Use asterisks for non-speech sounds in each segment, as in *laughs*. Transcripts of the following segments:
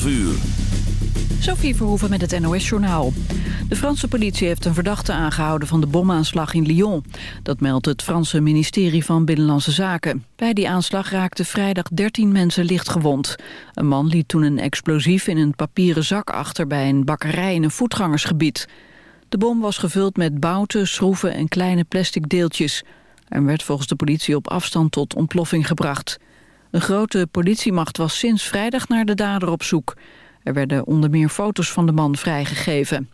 12 uur. Sophie Verhoeven met het NOS-journaal. De Franse politie heeft een verdachte aangehouden van de bomaanslag in Lyon. Dat meldt het Franse ministerie van Binnenlandse Zaken. Bij die aanslag raakten vrijdag 13 mensen licht gewond. Een man liet toen een explosief in een papieren zak achter... bij een bakkerij in een voetgangersgebied. De bom was gevuld met bouten, schroeven en kleine plastic deeltjes... en werd volgens de politie op afstand tot ontploffing gebracht. Een grote politiemacht was sinds vrijdag naar de dader op zoek... Er werden onder meer foto's van de man vrijgegeven.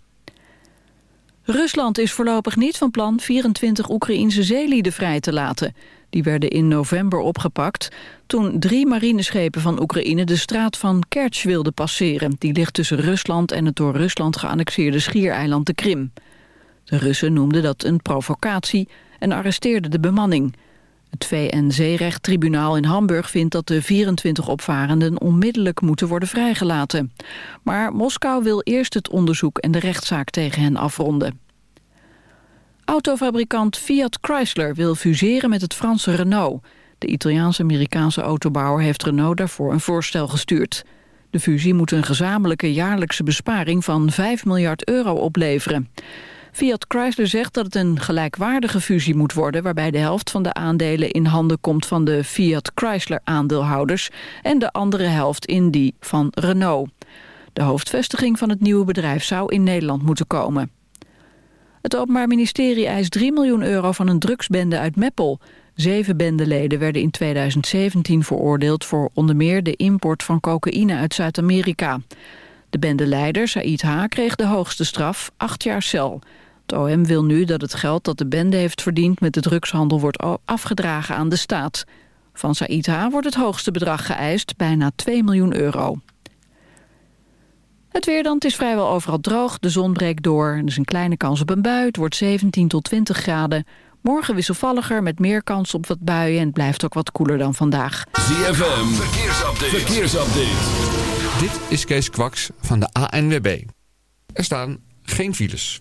Rusland is voorlopig niet van plan 24 Oekraïense zeelieden vrij te laten. Die werden in november opgepakt toen drie marineschepen van Oekraïne de straat van Kerch wilden passeren. Die ligt tussen Rusland en het door Rusland geannexeerde schiereiland de Krim. De Russen noemden dat een provocatie en arresteerden de bemanning. Het VN-zeerechttribunaal in Hamburg vindt dat de 24 opvarenden onmiddellijk moeten worden vrijgelaten. Maar Moskou wil eerst het onderzoek en de rechtszaak tegen hen afronden. Autofabrikant Fiat Chrysler wil fuseren met het Franse Renault. De Italiaans-Amerikaanse autobouwer heeft Renault daarvoor een voorstel gestuurd. De fusie moet een gezamenlijke jaarlijkse besparing van 5 miljard euro opleveren. Fiat Chrysler zegt dat het een gelijkwaardige fusie moet worden... waarbij de helft van de aandelen in handen komt van de Fiat Chrysler aandeelhouders... en de andere helft in die van Renault. De hoofdvestiging van het nieuwe bedrijf zou in Nederland moeten komen. Het Openbaar Ministerie eist 3 miljoen euro van een drugsbende uit Meppel. Zeven bendeleden werden in 2017 veroordeeld... voor onder meer de import van cocaïne uit Zuid-Amerika. De bendeleider, Said H., kreeg de hoogste straf, acht jaar cel... Het OM wil nu dat het geld dat de bende heeft verdiend met de drugshandel wordt afgedragen aan de staat. Van Said H. wordt het hoogste bedrag geëist, bijna 2 miljoen euro. Het weer dan, het is vrijwel overal droog, de zon breekt door. Er is een kleine kans op een bui, het wordt 17 tot 20 graden. Morgen wisselvalliger met meer kans op wat buien en het blijft ook wat koeler dan vandaag. ZFM, verkeersupdate. verkeersupdate. Dit is Kees Kwaks van de ANWB. Er staan geen files.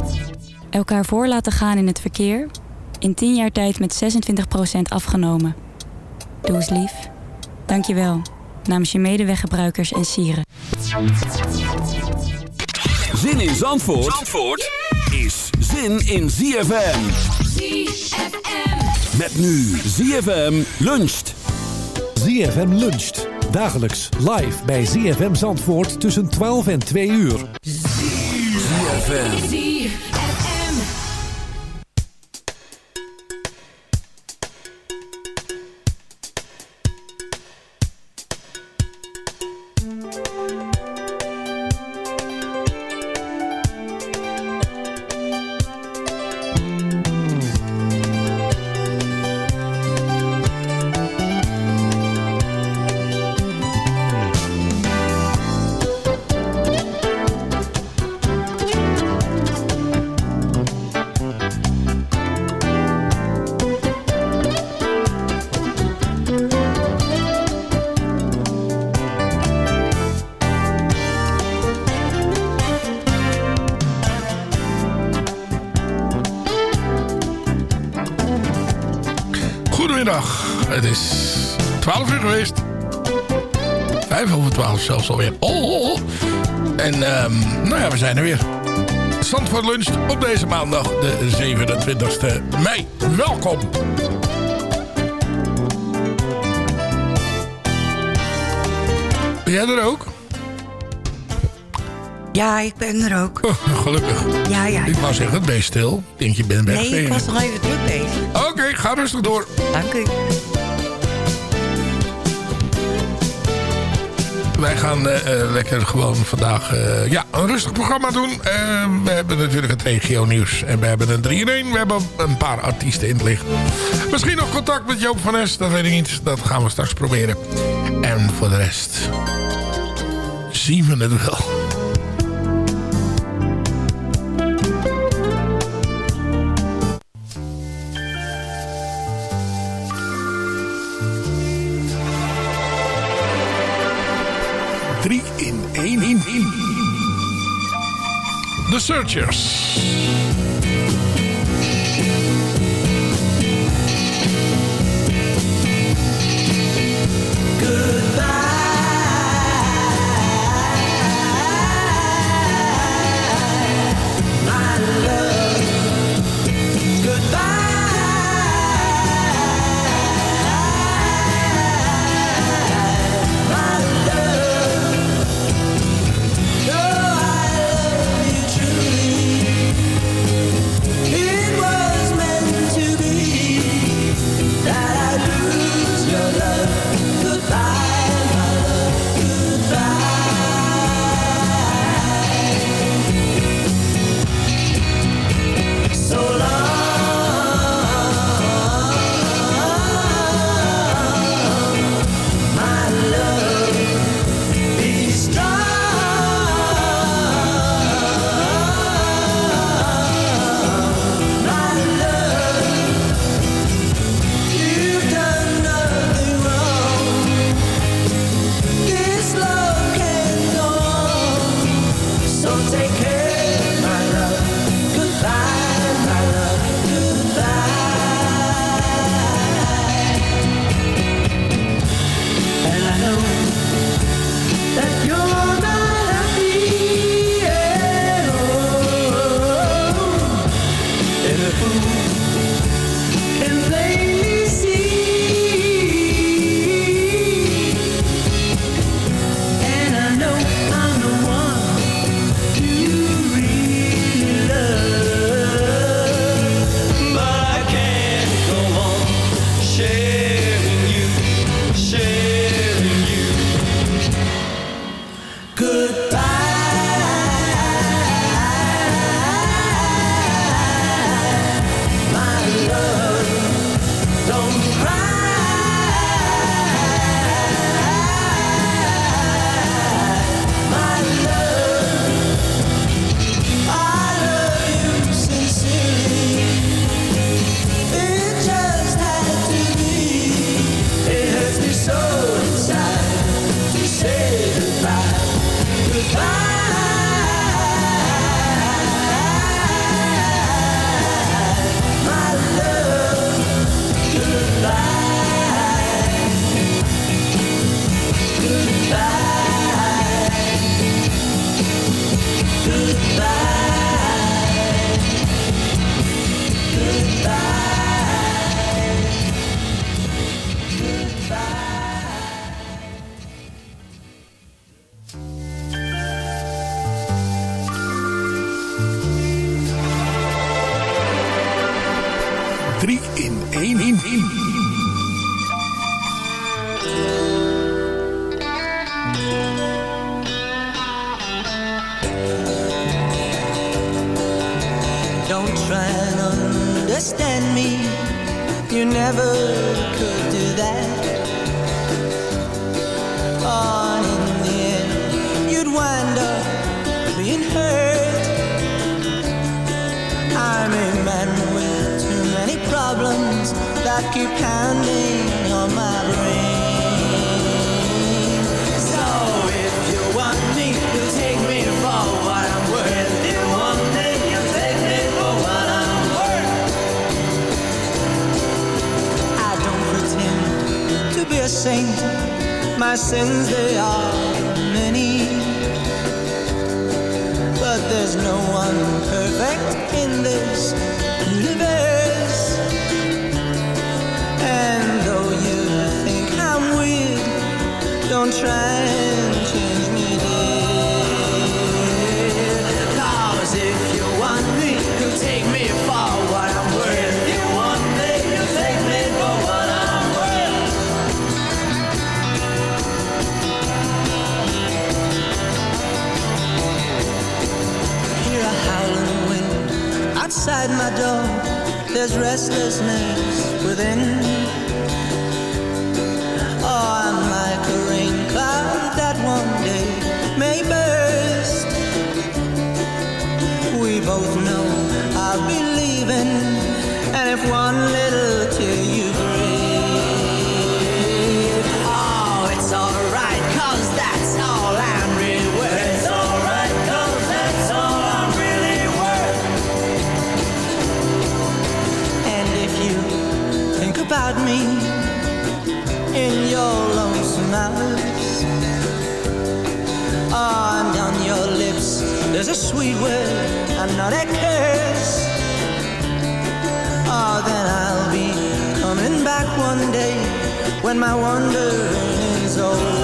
Elkaar voor laten gaan in het verkeer. In 10 jaar tijd met 26% afgenomen. Doe eens lief. Dank je wel. Namens je medeweggebruikers en sieren. Zin in Zandvoort, Zandvoort is zin in ZFM. ZFM. Met nu ZFM luncht. ZFM luncht. Dagelijks live bij ZFM Zandvoort tussen 12 en 2 uur. ZFM. Geweest. Vijf over 12 zelfs alweer. Oh. En ehm, nou ja, we zijn er weer. Zandvoort Lunch op deze maandag, de 27e mei. Welkom. Ben jij er ook? Ja, ik ben er ook. Oh, gelukkig. Ja, ja. Ik wou zeggen, ben je stil? Ik denk je bent weg. Nee, ik was nog even druk bezig. Oké, ga rustig door. Dank u. Wij gaan eh, eh, lekker gewoon vandaag eh, ja, een rustig programma doen. We hebben natuurlijk het regio nieuws. En we hebben een 3 in 1. We hebben een paar artiesten in het licht. Misschien nog contact met Joop van Es. Dat weet ik niet. Dat gaan we straks proberen. En voor de rest zien we het wel. Searchers. outside my door, there's restlessness within. sweet word and not a curse. Oh, then I'll be coming back one day when my wandering is over.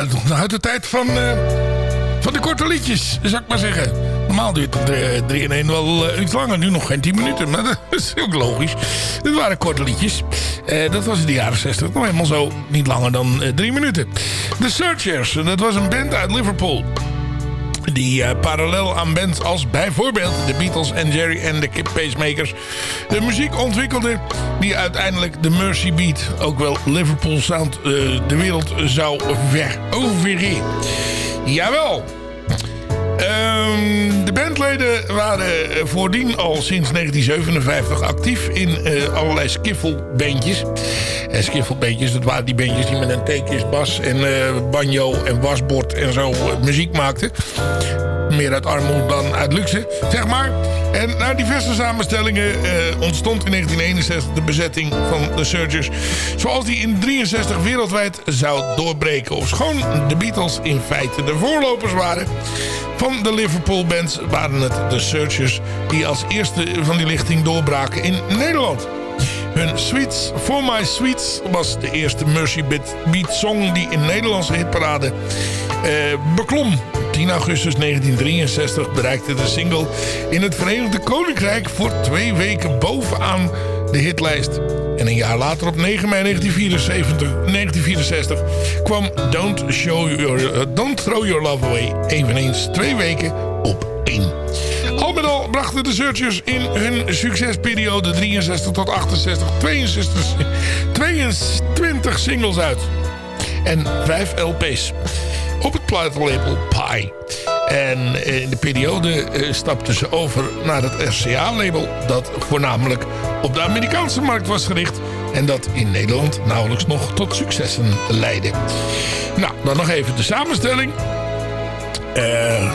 uit, uit de tijd van, uh, van de korte liedjes, zou ik maar zeggen. Normaal duurt 3 eh, in 1 wel uh, iets langer. Nu nog geen 10 minuten, maar *laughs* dat is ook logisch. Dit waren korte liedjes. Uh, dat was in de jaren 60. Nog helemaal zo, niet langer dan 3 minuten. The Searchers, dat was een band uit Liverpool. Die eh, parallel aan bands als bijvoorbeeld de Beatles en Jerry en de Kip Pacemakers de muziek ontwikkelde die uiteindelijk de Mercy Beat, ook wel Liverpool Sound, eh, de wereld zou veroveren. Jawel. Ehm, de bandleden waren voordien al sinds 1957 actief in eh, allerlei skiffelbandjes. En skiffelbandjes, dat waren die bandjes die met een teekjes bas en eh, banjo en wasbord en zo eh, muziek maakten. Meer uit armoede dan uit luxe, zeg maar. En na diverse samenstellingen ontstond in 1961 de bezetting van de Searchers. Zoals die in 63 wereldwijd zou doorbreken. Ofschoon de Beatles in feite de voorlopers waren van de Liverpool bands waren het de Searchers die als eerste van die lichting doorbraken in Nederland. Hun Sweets For My Sweets was de eerste Mercy Beat song die in Nederlandse hitparade eh, beklom. 10 augustus 1963 bereikte de single in het Verenigde Koninkrijk voor twee weken bovenaan de hitlijst. En een jaar later, op 9 mei 1974, 1964, kwam Don't, Show Your, uh, Don't Throw Your Love Away eveneens twee weken op 1. Al met al brachten de Searchers in hun succesperiode 63 tot 68 62, 22 singles uit. En 5 LP's. Op het platenlabel Pi. En in de periode stapten ze over naar het RCA-label... dat voornamelijk op de Amerikaanse markt was gericht... en dat in Nederland nauwelijks nog tot successen leidde. Nou, dan nog even de samenstelling. Eh...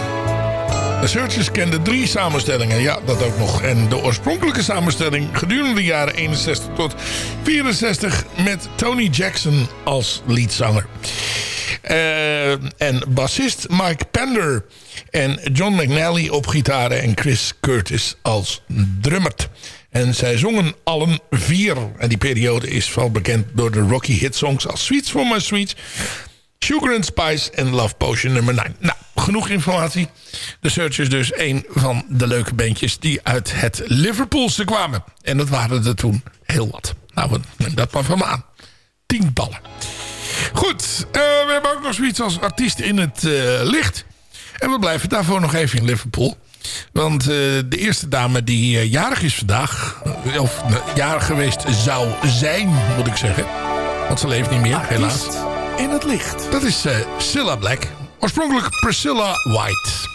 De Searchers kenden drie samenstellingen. Ja, dat ook nog. En de oorspronkelijke samenstelling gedurende de jaren 61 tot 64... met Tony Jackson als leadzanger. Uh, en bassist Mike Pender en John McNally op gitaren en Chris Curtis als drummert. En zij zongen allen vier. En die periode is vooral bekend door de Rocky hit songs als Sweets for My Sweets... Sugar and Spice en Love Potion nummer 9. Nou, genoeg informatie. De Searchers dus een van de leuke bandjes die uit het Liverpoolse kwamen. En dat waren er toen heel wat. Nou, dat maar van me aan. Tientallen. Goed, uh, we hebben ook nog zoiets als artiest in het uh, licht. En we blijven daarvoor nog even in Liverpool. Want uh, de eerste dame die jarig is vandaag... of jarig geweest zou zijn, moet ik zeggen. Want ze leeft niet meer, artiest helaas. in het licht. Dat is Cilla Black. Oorspronkelijk Priscilla White.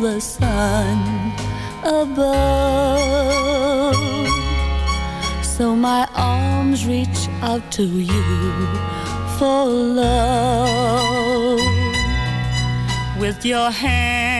the sun above. So my arms reach out to you for love. With your hand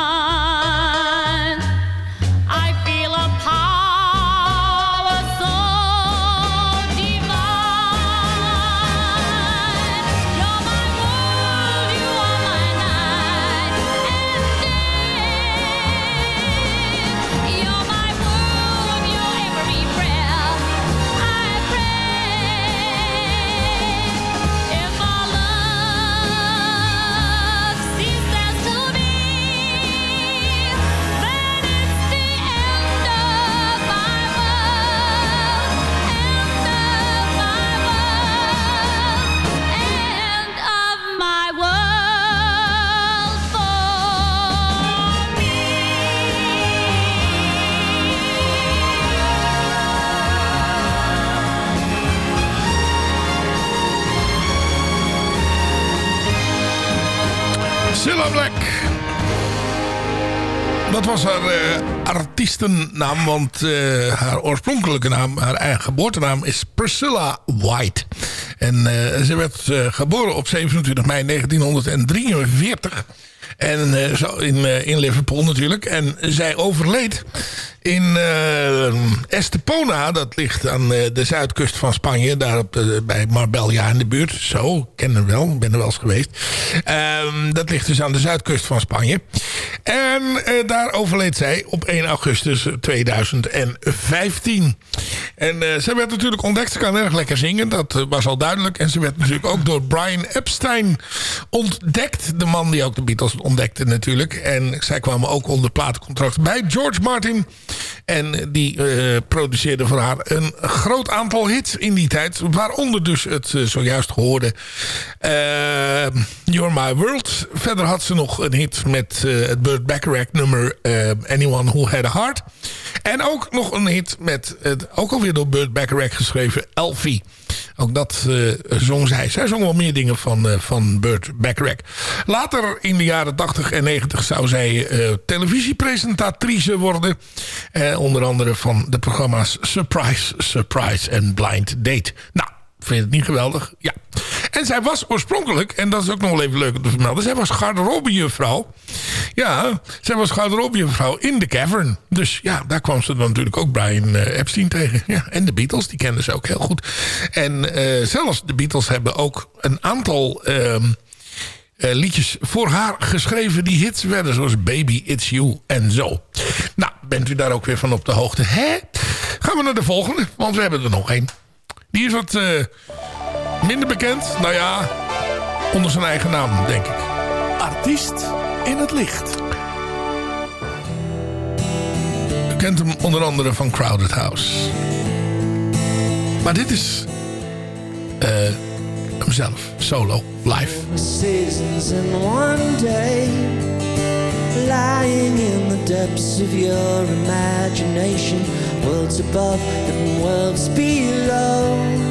Was haar eh, artiestennaam, want eh, haar oorspronkelijke naam, haar eigen geboortenaam is Priscilla White. En eh, ze werd geboren op 27 mei 1943. En eh, zo in, eh, in Liverpool natuurlijk. En zij overleed in eh, Estepona. Dat ligt aan de zuidkust van Spanje. Daar op, bij Marbella in de buurt. Zo, ik ken hem wel. Ben er wel eens geweest. Ehm, dat ligt dus aan de zuidkust van Spanje. En daar overleed zij op 1 augustus 2015. En eh, ze werd natuurlijk ontdekt. Ze kan erg lekker zingen. Dat was al duidelijk. En ze werd natuurlijk ook door Brian Epstein ontdekt. De man die ook de Beatles ontdekte natuurlijk. En zij kwamen ook onder platencontract bij George Martin. En die eh, produceerde voor haar een groot aantal hits in die tijd. Waaronder dus het eh, zojuist gehoorde eh, You're My World. Verder had ze nog een hit met het Burt Bacharach nummer Anyone Who Had A Heart. En ook nog een hit met, het, ook alweer door Burt Bacharach geschreven, Elfie. Ook dat eh, zong zij. Zij zong wel meer dingen van, eh, van Burt Bacharach. Later in de jaren 80 en 90 zou zij eh, televisiepresentatrice worden. Onder andere van de programma's Surprise, Surprise en Blind Date. Nou, vind je het niet geweldig? Ja. En zij was oorspronkelijk, en dat is ook nog wel even leuk om te vermelden... zij was garderobejuffrouw. Ja, zij was garderobejuffrouw in de Cavern. Dus ja, daar kwam ze dan natuurlijk ook Brian eh, Epstein tegen. Ja, en de Beatles, die kenden ze ook heel goed. En eh, zelfs de Beatles hebben ook een aantal... ehm, eh, liedjes voor haar geschreven die hits werden. Zoals Baby It's You en zo. Nou, bent u daar ook weer van op de hoogte? Hè? Gaan we naar de volgende, want we hebben er nog één. Die is wat minder bekend. Nou ja, onder zijn eigen naam, denk ik. Artiest in het licht. U kent hem onder andere van Crowded House. Maar dit is eh, hemzelf, solo, live. seasons in one day Lying in the depths of your imagination Worlds above and worlds below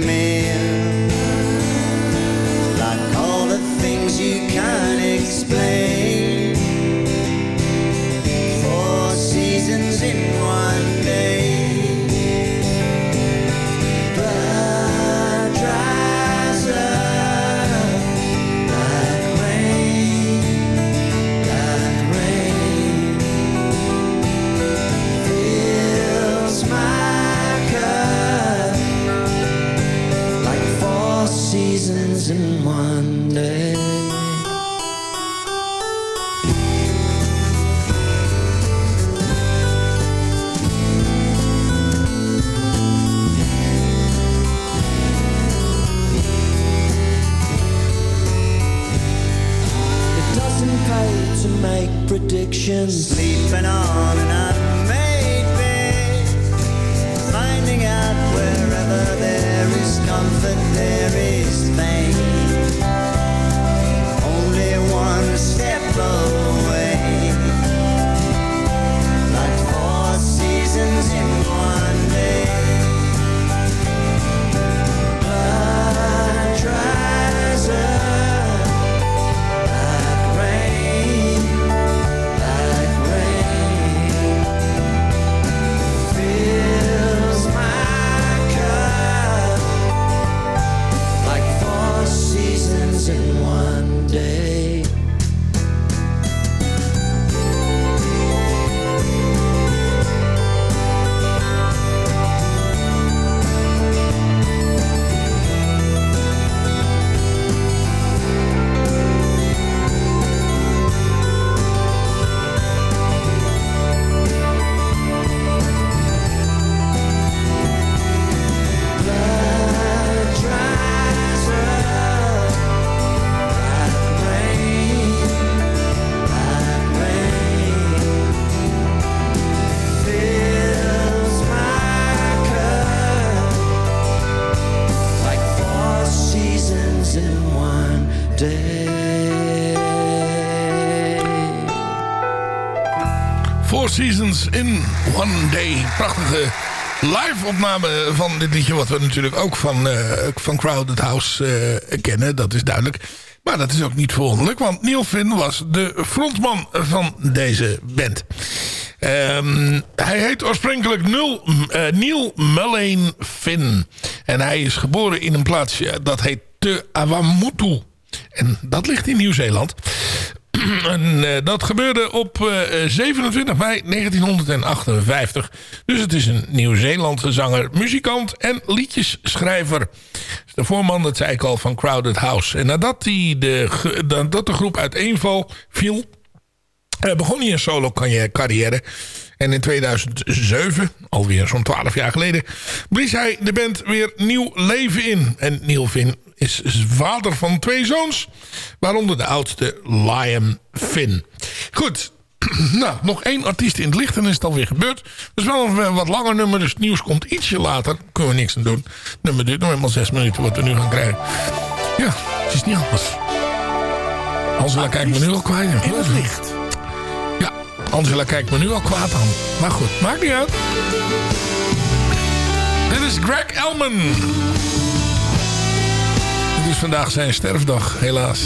Day. Prachtige live opname van dit liedje. Wat we natuurlijk ook van, eh, van Crowded House eh, kennen. Dat is duidelijk. Maar dat is ook niet verwonderlijk. Want Neil Finn was de frontman van deze band. Ehm, hij heet oorspronkelijk Nul, eh, Neil Mullane Finn. En hij is geboren in een plaatsje dat heet Te Awamutu. En dat ligt in Nieuw-Zeeland. *clears throat* en eh, dat gebeurde op eh, 27 mei 1958. Dus het is een Nieuw-Zeelandse zanger, muzikant en liedjesschrijver. De voorman, dat zei ik al, van Crowded House. En nadat die de, de groep uiteenval viel... eh, begon hij een solo carrière. En in 2007, alweer zo'n 12 jaar geleden... blies hij de band weer nieuw leven in. En Finn is vader van twee zoons. Waaronder de oudste Liam Finn. Goed, *clears throat* nou, nog één artiest in het licht en is het alweer gebeurd. Het is wel een wat langer nummer, dus het nieuws komt ietsje later. Daar kunnen we niks aan doen. Het nummer duurt nog helemaal zes minuten wat we nu gaan krijgen. Ja, het is niet anders. Angela kijkt me nu al kwijt. In het licht. Ja, Angela kijkt me nu al kwaad aan. Maar goed, maakt niet uit. Dit is Greg Elman. Vandaag zijn sterfdag, helaas.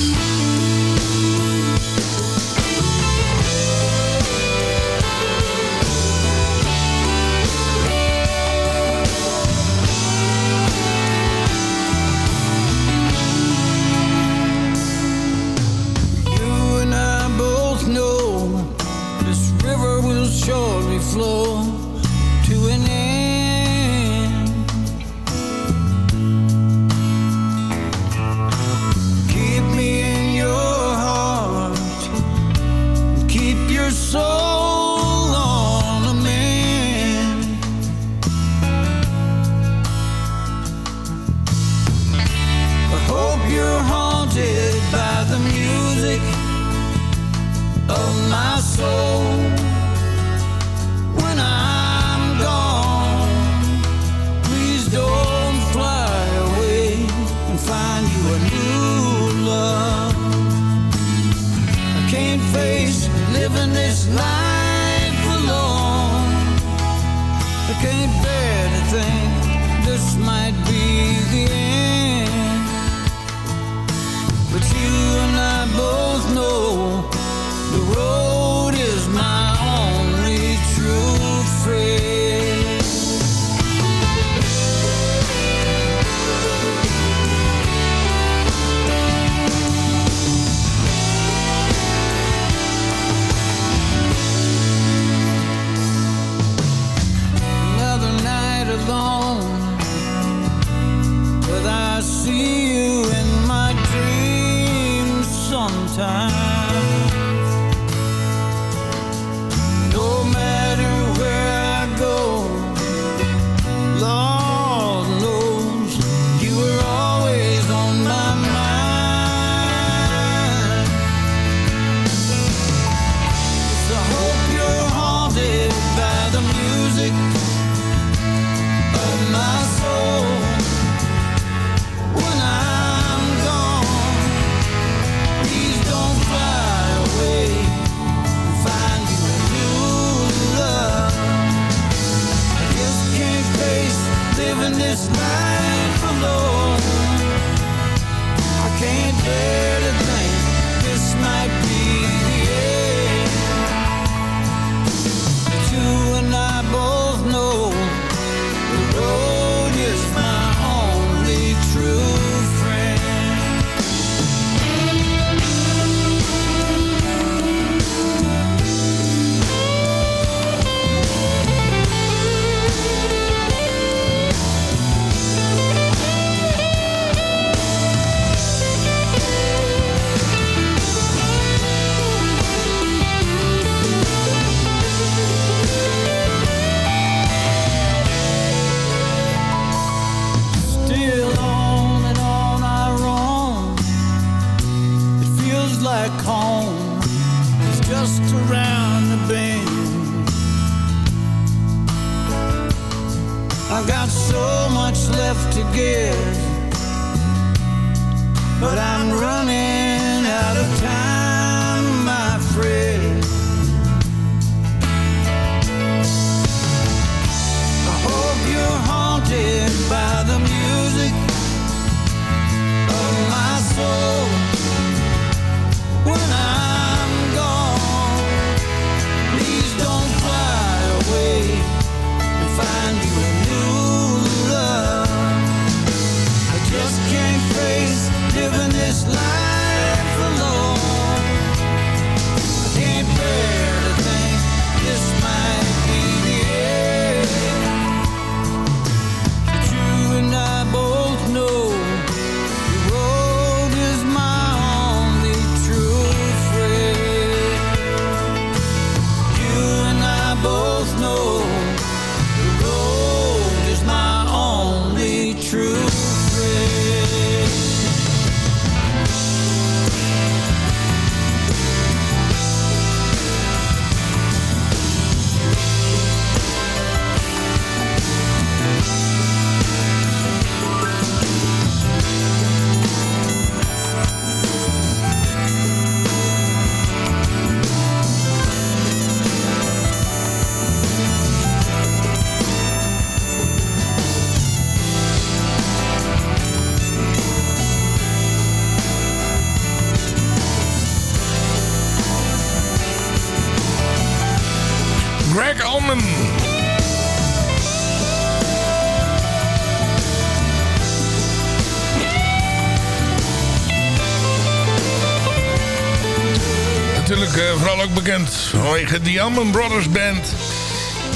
Bekend vanwege de Allman Brothers Band.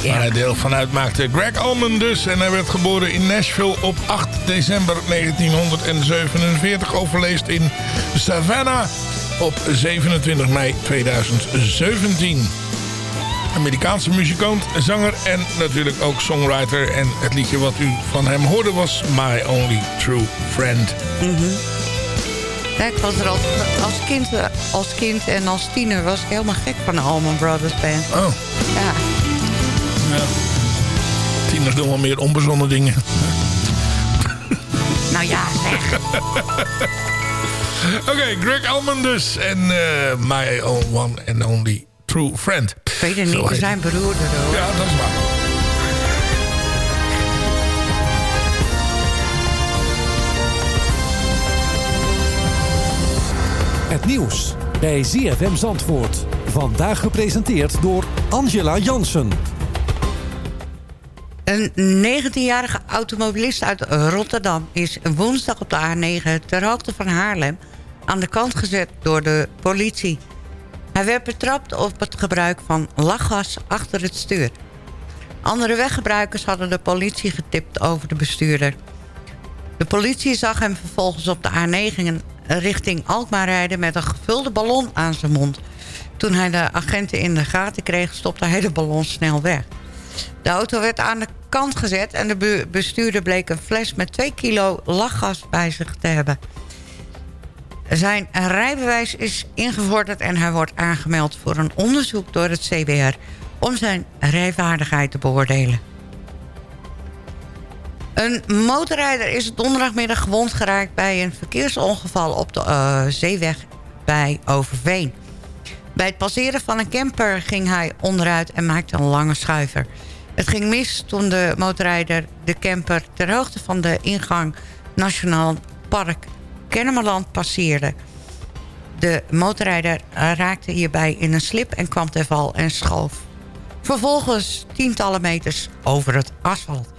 Waar hij deel van uitmaakte. Greg Allman dus. En hij werd geboren in Nashville op 8 december 1947. Overleest in Savannah op 27 mei 2017. Amerikaanse muzikant, zanger en natuurlijk ook songwriter. En het liedje wat u van hem hoorde was My Only True Friend. Ja, ik was er als, als, kind, als kind en als tiener was ik helemaal gek van de Allman Brothers Band. Oh. Ja. Ja. Tieners doen wel meer onbezonnen dingen. Nou ja, zeg. *laughs* Oké, Greg Allman dus. En eh, My One and Only True Friend. Ik weet het Zo niet, we zijn hoor. Ja, dat is waar. Het nieuws bij ZFM Zandvoort. Vandaag gepresenteerd door Angela Jansen. Een 19-jarige automobilist uit Rotterdam is woensdag op de A9 ter hoogte van Haarlem aan de kant gezet door de politie. Hij werd betrapt op het gebruik van lachgas achter het stuur. Andere weggebruikers hadden de politie getipt over de bestuurder. De politie zag hem vervolgens op de A9 richting Alkmaar rijden... met een gevulde ballon aan zijn mond. Toen hij de agenten in de gaten kreeg, stopte hij de ballon snel weg. De auto werd aan de kant gezet en de be- bestuurder bleek een fles met 2 kilo lachgas bij zich te hebben. Zijn rijbewijs is ingevorderd en hij wordt aangemeld voor een onderzoek door het CBR om zijn rijvaardigheid te beoordelen. Een motorrijder is donderdagmiddag gewond geraakt bij een verkeersongeval op de eh, zeeweg bij Overveen. Bij het passeren van een camper ging hij onderuit en maakte een lange schuiver. Het ging mis toen de motorrijder de camper ter hoogte van de ingang Nationaal Park Kennemerland passeerde. De motorrijder raakte hierbij in een slip en kwam ter val en schoof. Vervolgens tientallen meters over het asfalt.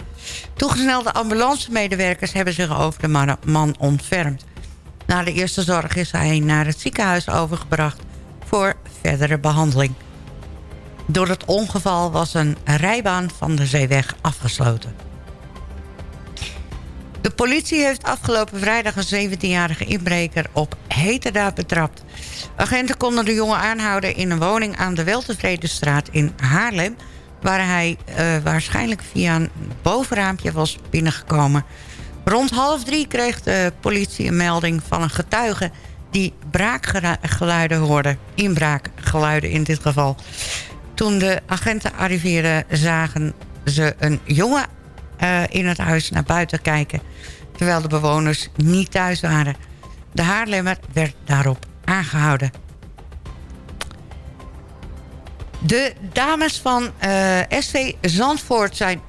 Toegesnelde ambulancemedewerkers hebben zich over de man- ontfermd. Na de eerste zorg is hij naar het ziekenhuis overgebracht voor verdere behandeling. Door het ongeval was een rijbaan van de zeeweg afgesloten. De politie heeft afgelopen vrijdag een 17-jarige inbreker op heterdaad betrapt. Agenten konden de jongen aanhouden in een woning aan de Weltevredenstraat in Haarlem... waar hij eh, waarschijnlijk via een bovenraampje was binnengekomen. Rond half drie kreeg de politie een melding van een getuige... die braakgeluiden hoorde, inbraakgeluiden in dit geval. Toen de agenten arriveerden zagen ze een jongen eh, in het huis naar buiten kijken... terwijl de bewoners niet thuis waren. De Haarlemmer werd daarop aangehouden. De dames van eh, SV Zandvoort zijn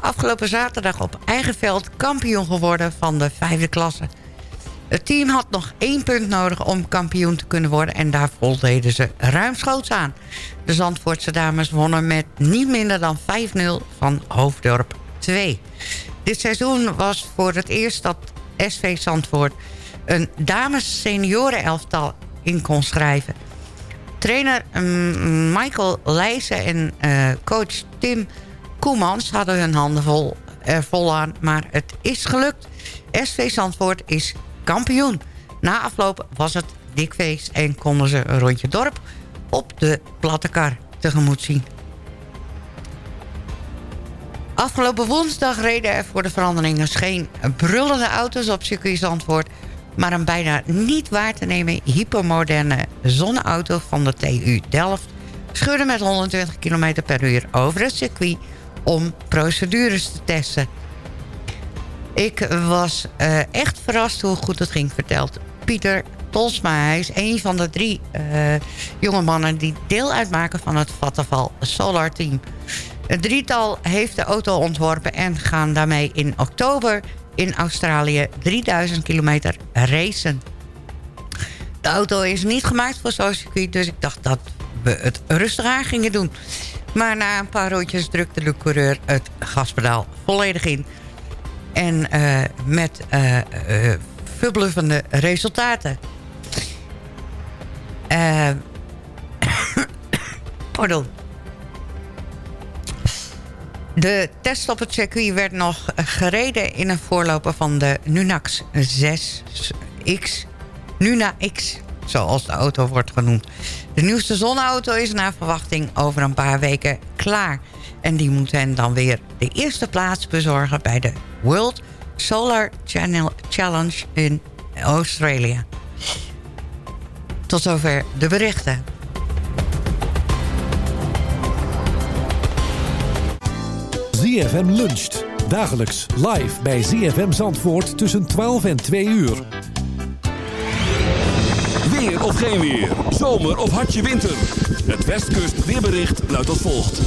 afgelopen zaterdag op eigen veld kampioen geworden van de vijfde klasse. Het team had nog één punt nodig om kampioen te kunnen worden... en daar voldeden ze ruimschoots aan. De Zandvoortse dames wonnen met niet minder dan 5-0 van Hoofddorp 2. Dit seizoen was voor het eerst dat SV Zandvoort... een dames seniorenelftal in kon schrijven. Trainer mm, Michael Leijzen en eh, coach Tim Koemans hadden hun handen vol, er vol aan. Maar het is gelukt. SV Zandvoort is kampioen. Na afloop was het dik feest en konden ze een rondje dorp op de platte kar tegemoet zien. Afgelopen woensdag reden er voor de veranderingen geen brullende auto's op circuit Zandvoort... maar een bijna niet waar te nemen hypermoderne zonneauto van de TU Delft... scheurde met 120 km per uur over het circuit om procedures te testen. Ik was eh, echt verrast hoe goed het ging, vertelt Pieter Tolsma. Hij is een van de drie eh, jonge mannen die deel uitmaken van het Vattenval Solar Team. Het drietal heeft de auto ontworpen en gaan daarmee in oktober in Australië 3000 kilometer racen. De auto is niet gemaakt voor zo'n circuit, dus ik dacht dat we het rustig aan gingen doen. Maar na een paar rondjes drukte de coureur het gaspedaal volledig in. En eh, met eh eh, verbluffende resultaten. *coughs* Pardon. De test op het circuit werd nog gereden in een voorloper van de Nunax 6X. Nuna X, zoals de auto wordt genoemd. De nieuwste zonneauto is naar verwachting over een paar weken klaar. En die moet hen dan weer de eerste plaats bezorgen bij de World Solar Channel Challenge in Australië. Tot zover de berichten. ZFM luncht. Dagelijks live bij ZFM Zandvoort tussen 12 en 2 uur. Weer of geen weer. Zomer of hartje winter. Het Westkust weerbericht luidt als volgt.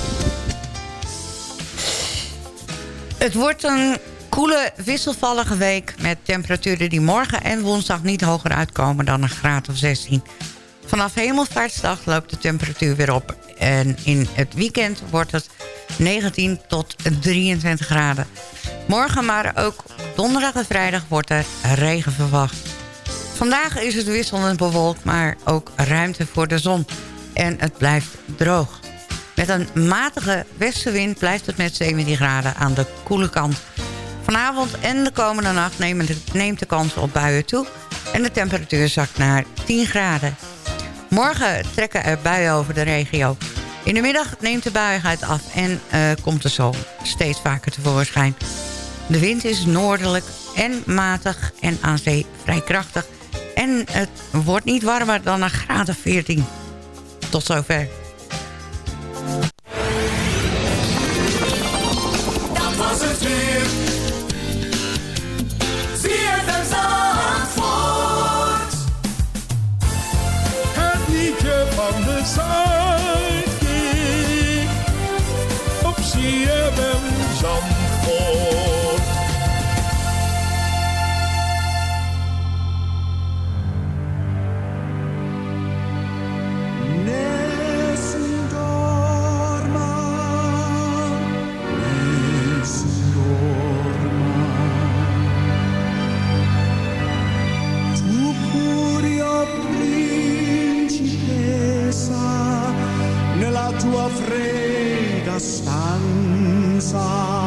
Het wordt een koele, wisselvallige week... met temperaturen die morgen en woensdag niet hoger uitkomen dan een graad of 16. Vanaf hemelvaartsdag loopt de temperatuur weer op. En in het weekend wordt het 19 tot 23 graden. Morgen, maar ook donderdag en vrijdag wordt er regen verwacht. Vandaag is het wisselend bewolkt, maar ook ruimte voor de zon. En het blijft droog. Met een matige westenwind blijft het met 17 graden aan de koele kant. Vanavond en de komende nacht neemt de, kans op buien toe... en de temperatuur zakt naar 10 graden. Morgen trekken er buien over de regio. In de middag neemt de buiigheid af en eh, komt de zon steeds vaker tevoorschijn. De wind is noordelijk en matig en aan zee vrij krachtig... en het wordt niet warmer dan een graad of 14. Tot zover. Fredda stanza.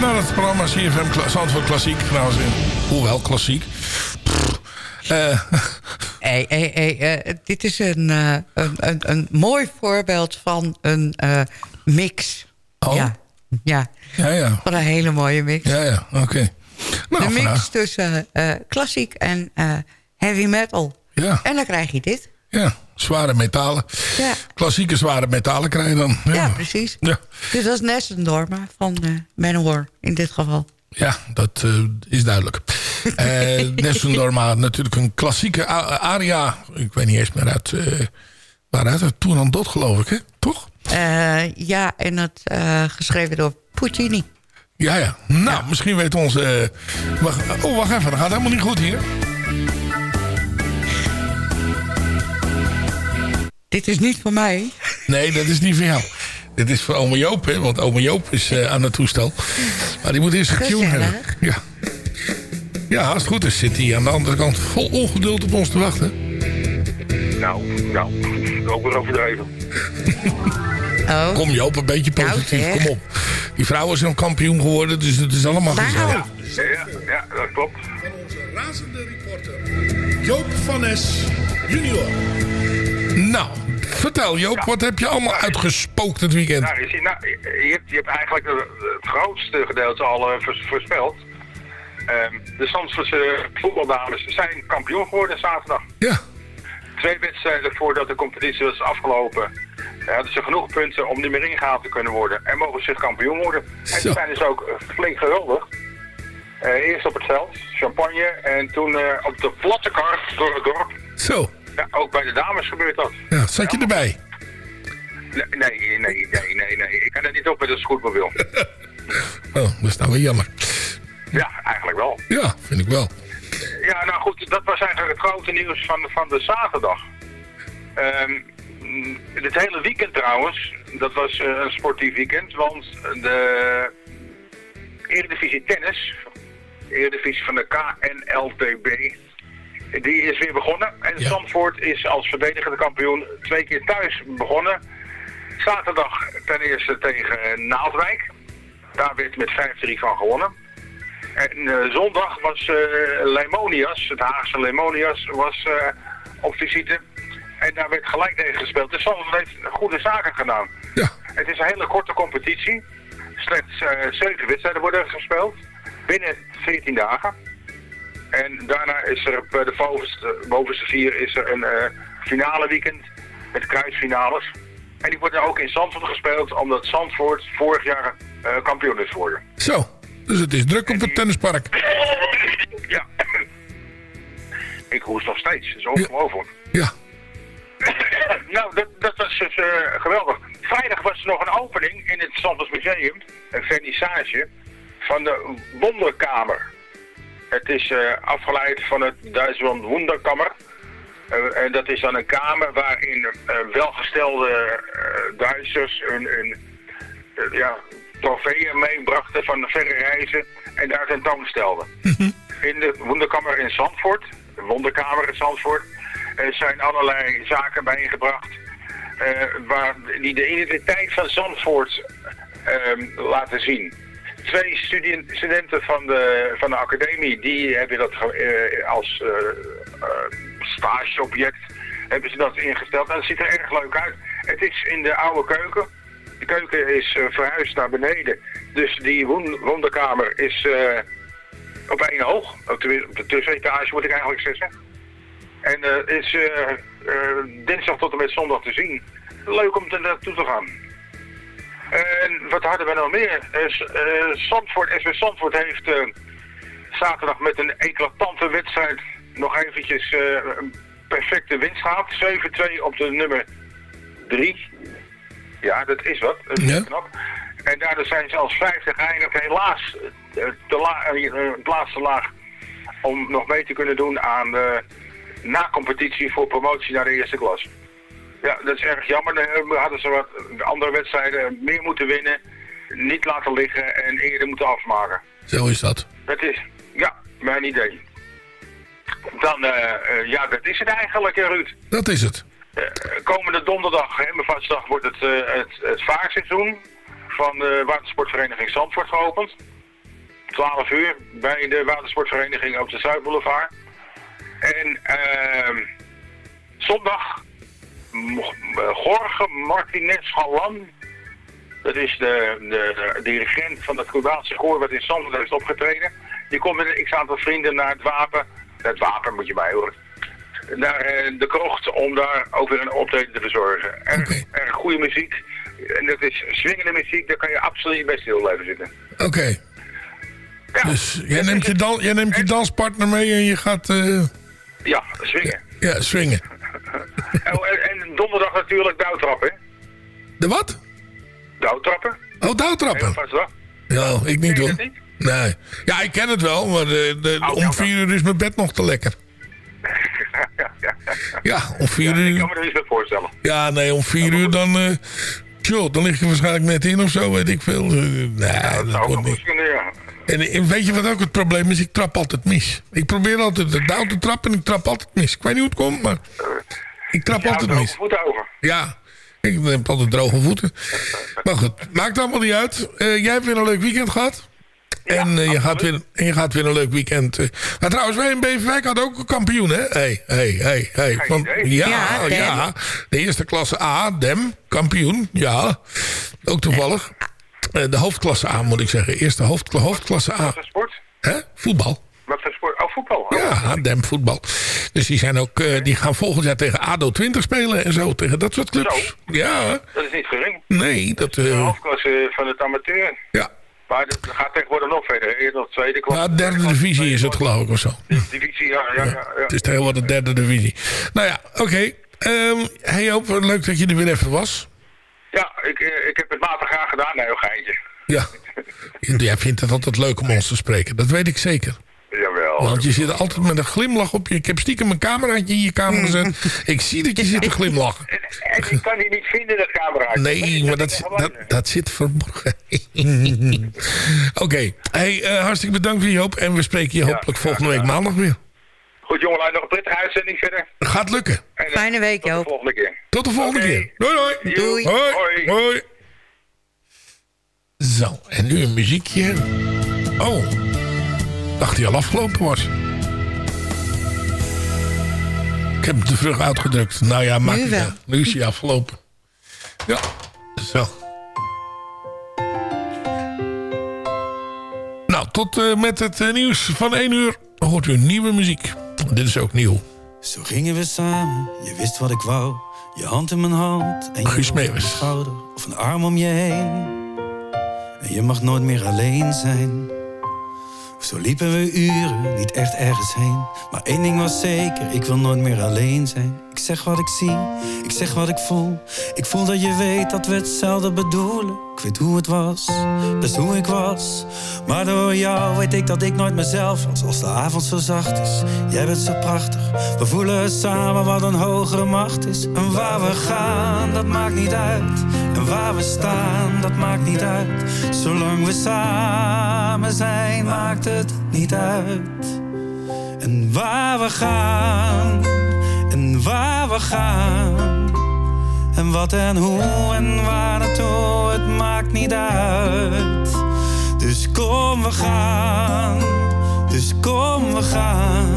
Naar het programma CFM Kla Zandvoort Klassiek trouwens. Hoewel klassiek. Eh, *laughs* Hey, hey, hey, eh, dit is een, eh, een, een, een mooi voorbeeld van een mix. Oh. Ja, ja. ja, ja. Van een hele mooie mix. Ja, ja, oké. Nou, de mix vandaag- tussen klassiek en heavy metal. Ja. En dan krijg je dit. Ja, zware metalen. Ja, Klassieke zware metalen krijg je dan. Ja, ja precies. Ja. Dit was Nessendorma van eh Manowar in dit geval. Ja, dat eh, is duidelijk. Eh *laughs* Nessendorma, natuurlijk een klassieke aria. Ik weet niet eens meer uit... eh waaruit? Uit Turandot, geloof ik, hè? Toch? Ja, en eh, geschreven door Puccini. Ja, ja. Nou, misschien weet onze... wacht, oh, wacht even. Dat gaat helemaal niet goed hier. Dit is niet voor mij. Nee, dat is niet voor jou. Dit is voor ome Joop, hè? Want ome Joop is eh, aan het toestel. Maar die moet eerst getune Gezellig. hebben. Ja. ja, als het goed is zit hij aan de andere kant vol ongeduld op ons te wachten. Nou, nou, ook weer overdreven. *laughs* Oh. Kom Joop, een beetje positief. zeg. Kom op. Die vrouw is een kampioen geworden, dus het is allemaal Nou. gezellig. Ja, ja, ja, dat klopt. Van onze razende reporter Joop van Es junior. Nou, vertel Joop, wat heb je allemaal uitgespookt het weekend? Nou, je, nou, je, hebt, je hebt eigenlijk het grootste gedeelte al eh, voorspeld. Ehm, de Zandvoortse voetbaldames zijn kampioen geworden zaterdag. Ja. Twee wedstrijden voordat de competitie was afgelopen. eh, hadden ze genoeg punten om niet meer ingehaald te kunnen worden. En mogen zich kampioen worden. En ze zijn dus ook eh, flink gehuldigd. Eh, eerst op het veld, champagne. En toen op de platte kar door het dorp. Zo, Ja, ook bij de dames gebeurt dat. ja, zat je erbij? Nee, nee, nee, nee, nee. nee. Ik kan er niet op met een scootmobiel. *laughs* Oh, dat is nou weer jammer. ja, eigenlijk wel. Ja, vind ik wel. Ja, nou goed, dat was eigenlijk het grote nieuws van, van de zaterdag. Ehm, dit hele weekend trouwens, dat was eh, een sportief weekend, want de Eredivisie Tennis, Eredivisie van de KNLTB, die is weer begonnen. En Zandvoort is als verdedigende kampioen twee keer thuis begonnen. Zaterdag ten eerste tegen Naaldwijk. Daar werd met 5-3 van gewonnen. En eh, zondag was eh, Lemonias, het Haagse Lemonias, was eh, op visite. En daar werd gelijk tegen gespeeld. Dus Zandvoort heeft goede zaken gedaan. Het is een hele korte competitie. Slechts eh, zeven wedstrijden worden gespeeld. Binnen 14 dagen. En daarna is er op eh, de bovenste, bovenste vier is er een eh, finale weekend met kruisfinales. En die worden ook in Zandvoort gespeeld, omdat Zandvoort vorig jaar eh, kampioen is geworden. Zo, dus het is druk op het tennispark. *laughs* Ja. Ik hoest nog steeds, dat is ongelooflijk. Ja. *coughs* nou, dat, dat was dus geweldig. Vrijdag was er nog een opening in het Zandvoort Museum, een vernissage, van de Wonderkamer. Het is eh, afgeleid van het Duitse woord Wunderkammer. En dat is dan een kamer waarin eh, welgestelde eh, Duitsers hun, hun ja, trofeeën meebrachten van verre reizen en daar tentoonstelden. *laughs* In de Wonderkammer in Zandvoort, de Wonderkamer in Zandvoort, zijn allerlei zaken bijeengebracht eh, waar, die de identiteit van Zandvoort eh, laten zien. Twee studenten van de, van de academie, die hebben dat eh, als eh, eh, stageobject hebben ze dat ingesteld. En het ziet er erg leuk uit. Het is in de oude keuken. De keuken is verhuisd naar beneden. Dus die won- wonderkamer is op één hoog. Op de, op de tussenetage moet ik eigenlijk zeggen. En is dinsdag tot en met zondag te zien. Leuk om er naartoe te gaan. En wat hadden we nou meer? Eh, Zandvoort, SV Zandvoort heeft eh, zaterdag met een eclatante wedstrijd nog eventjes eh, een perfecte winst gehad. 7-2 op de nummer 3. Ja, dat is wat. Dat is Ja. knap. En daardoor zijn ze als vijfde geëindigd. Helaas la het laatste laag om nog mee te kunnen doen aan de na-competitie voor promotie naar de eerste klas. Ja, dat is erg jammer. Dan hadden ze wat andere wedstrijden meer moeten winnen, niet laten liggen en eerder moeten afmaken. Zo is dat. Dat is, ja, mijn idee. Dan, eh, eh, ja, dat is het eigenlijk, Ruud. Dat is het. Eh, komende donderdag, vastdag, wordt het, eh, het, het vaarseizoen van de watersportvereniging Zandvoort geopend. 12 uur bij de watersportvereniging op de Zuidboulevard. En ehm zondag Jorge Martinez Galan. Dat is de, de, de dirigent van het Cubaanse koor wat in Zandvoort heeft opgetreden. Die komt met een x-aantal vrienden naar het wapen. Het wapen moet je bij horen. Naar eh, de krocht om daar ook weer een optreden te verzorgen. Erg, erg goede muziek. En dat is swingende muziek, daar kan je absoluut bij stil blijven zitten. Oké. Dus jij neemt, je dan, jij neemt je danspartner mee en je gaat eh, Ja, swingen. ja, swingen. *laughs* Oh, donderdag natuurlijk douwtrappen. De wat? Douwtrappen. Oh, douwtrappen. Ja, ik niet hoor. niet? Nee. Ja, ik ken het wel, maar de, de, om vier uur is mijn bed nog te lekker. *laughs* Ja, om vier Ik uur. kan me er iets bij voorstellen. Ja, nee, om vier uur dan... eh Tjoh, dan lig je waarschijnlijk net in of zo, weet ik veel. Eh, nee, dat wordt niet. Ja. En, en weet je wat ook het probleem is? Ik trap altijd mis. Ik probeer altijd de dauw te trappen en ik trap altijd mis. Ik weet niet hoe het komt, maar ik trap altijd droge mis. voeten over. Ja, ik heb altijd droge voeten. Maar goed, maakt allemaal niet uit. Eh, jij hebt weer een leuk weekend gehad. en, eh, je gaat weer, en je gaat weer een leuk weekend. eh. Maar trouwens, wij in Beverwijk hadden ook een kampioen, hè? Hey, hey, hey, ja, Ja. De eerste klasse A, Dem, kampioen. Ja, ook toevallig. De hoofdklasse A, moet ik zeggen. Eerste hoofd, hoofdklasse A. Wat voor sport? Hè? Voetbal. Wat voor sport? Oh, voetbal. Oh. Ja, Dem voetbal. Dus die, zijn ook, eh, die gaan volgend jaar tegen ADO 20 spelen en zo. Tegen dat soort clubs. Zo. Ja, Dat is niet gering. nee, dat... De eh hoofdklasse van het amateur. ja. Maar dat dat gaat tegenwoordig nog verder. Eerst nog tweede klasse. Ja, derde divisie is het geloof ik of zo. Divisie, ja, ja, ja. ja. Het is tegenwoordig de derde divisie. Nou ja, oké. Ehm hey Joop, leuk dat je er weer even was. Ja, ik, eh, ik heb het matig graag gedaan. Nee, een geintje. *laughs* Ja. Jij vindt het altijd leuk om ons te spreken. Dat weet ik zeker. Jawel. Want je zit altijd met een glimlach op je. Ik heb stiekem een cameraatje in je kamer gezet. *laughs* Ik zie dat je zit te glimlachen. En ik kan die niet vinden, dat camera. Nee, maar dat, dat, dat zit verborgen. *laughs* Oké. Hey, eh, hartstikke bedankt voor Joop. En we spreken je hopelijk volgende week maandag weer. Goed jongelui, nog een prettige uitzending verder. Gaat lukken. En, eh, Fijne week, tot de Joop. volgende keer. Tot de volgende keer. Doei doei. Doei. Hoi. Hoi. Hoi. Zo, en nu een muziekje. Oh, dacht hij al afgelopen was. Ik heb hem te vroeg uitgedrukt. Nou ja, maakt Nu niet wel. uit. Nu is hij afgelopen. Ja, zo. Nou, tot eh, met het eh, nieuws van 1 uur hoort u nieuwe muziek. Dit is ook nieuw. Zo gingen we samen, je wist wat ik wou. Je hand in mijn hand en je op mijn schouder. Of een arm om je heen. En je mag nooit meer alleen zijn. Zo liepen we uren, niet echt ergens heen. Maar één ding was zeker, ik wil nooit meer alleen zijn. Ik zeg wat ik zie, ik zeg wat ik voel. Ik voel dat je weet dat we hetzelfde bedoelen. Ik weet hoe het was, best hoe ik was. Maar door jou weet ik dat ik nooit mezelf was. Als de avond zo zacht is, jij bent zo prachtig. We voelen samen wat een hogere macht is. En waar we gaan, dat maakt niet uit. En waar we staan, dat maakt niet uit. Zolang we samen zijn, maakt het niet uit. En waar we gaan, waar we gaan. En wat en hoe en waar naartoe, het maakt niet uit. Dus kom we gaan, dus kom we gaan.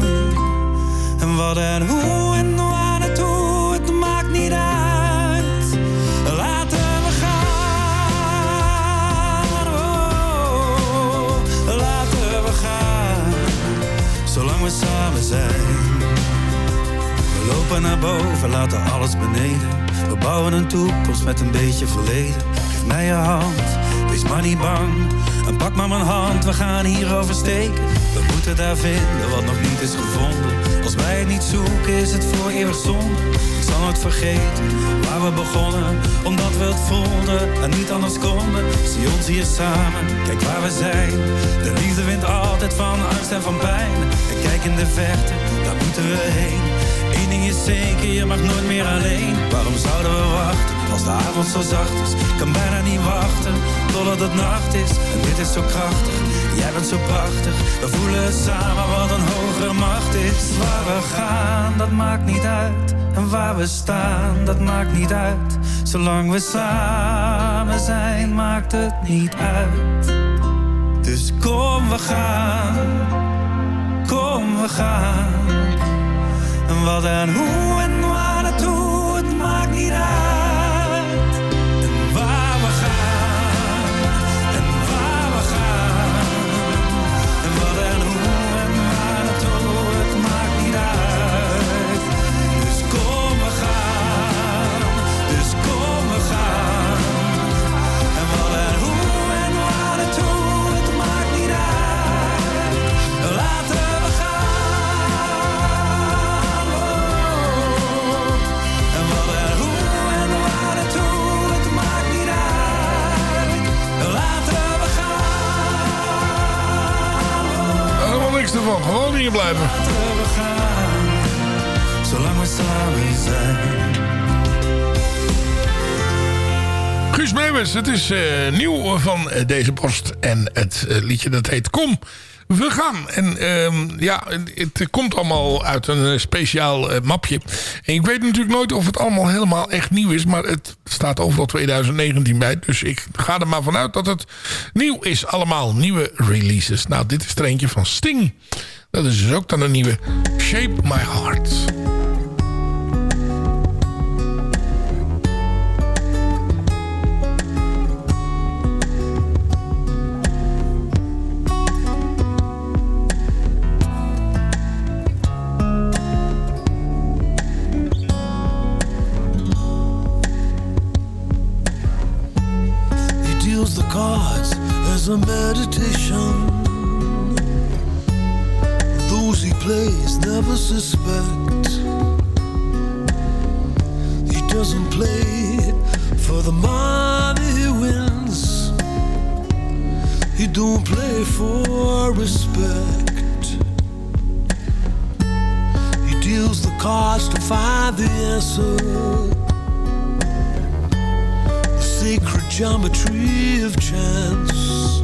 En wat en hoe en waar naartoe, het maakt niet uit. Laten we gaan, oh, laten we gaan. Zolang we samen zijn. Lopen naar boven, laten alles beneden. We bouwen een toekomst met een beetje verleden. Geef mij je hand, wees maar niet bang. En pak maar mijn hand, we gaan hierover steken. We moeten daar vinden wat nog niet is gevonden. Als wij het niet zoeken, is het voor eeuwig zonde. Ik zal nooit vergeten waar we begonnen. Omdat we het voelden en niet anders konden. Zie ons hier samen, kijk waar we zijn. De liefde wint altijd van angst en van pijn. En kijk in de verte, daar moeten we heen. Eén ding is zeker, je mag nooit meer alleen. Waarom zouden we wachten als de avond zo zacht is? Ik kan bijna niet wachten totdat het nacht is. En dit is zo krachtig. Jij bent zo prachtig, we voelen samen wat een hogere macht is. Waar we gaan, dat maakt niet uit. En waar we staan, dat maakt niet uit. Zolang we samen zijn, maakt het niet uit. Dus kom, we gaan. Kom, we gaan. En wat en hoe en waar het is eh, nieuw van eh, deze post. En het eh, liedje dat heet Kom, we gaan. En ehm, ja, het, komt allemaal uit een speciaal mapje. En ik weet natuurlijk nooit of het allemaal helemaal echt nieuw is. Maar het staat overal 2019 bij. Dus ik ga er maar vanuit dat het nieuw is. Allemaal nieuwe releases. Nou, dit is er eentje van Sting. Dat is dus ook dan een nieuwe Shape My Heart. He the cards as a meditation. Those he plays never suspect. He doesn't play for the money he wins. He don't play for respect. He deals the cards to find the answer sacred geometry of chance,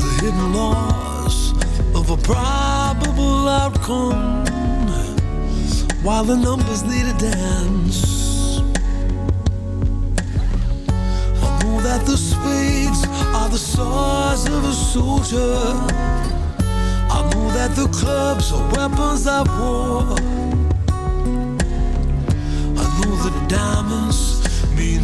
the hidden laws of a probable outcome, while the numbers need a dance. I know that the spades are the swords of a soldier. I know that the clubs are weapons of war. I know the diamonds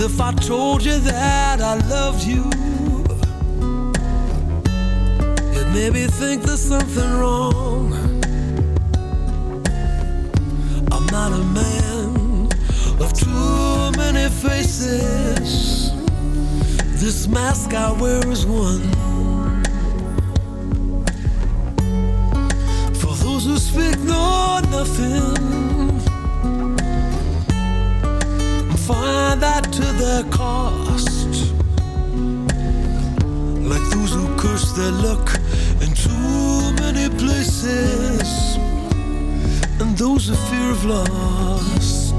If I told you that I loved you, you'd maybe think there's something wrong. I'm not a man of too many faces. This mask I wear is one. For those who speak know nothing. Find that to their cost. Like those who curse their luck in too many places. And those who fear of lost.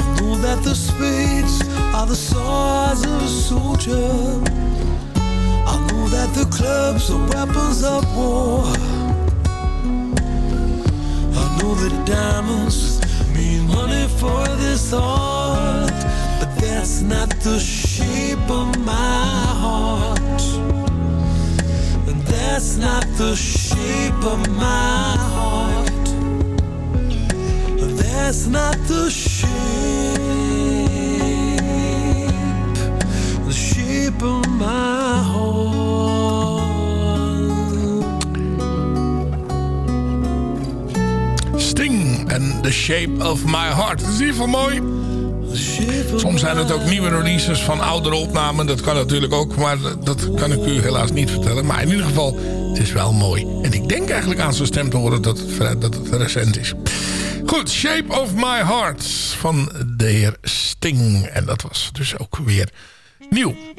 I know that the spades are the swords of a soldier. I know that the clubs are weapons of war. I know that diamonds mean money for this art, but that's not the shape of my heart. And that's not the shape of my heart. That's not the shape, the shape of my The Shape of My Heart. Dat is geval mooi. Soms zijn het ook nieuwe releases van oudere opnamen. Dat kan natuurlijk ook, maar dat kan ik u helaas niet vertellen. Maar in ieder geval, het is wel mooi. En ik denk eigenlijk aan zijn stem te horen dat dat het recent is. Goed, Shape of My Heart van de heer Sting. En dat was dus ook weer nieuw.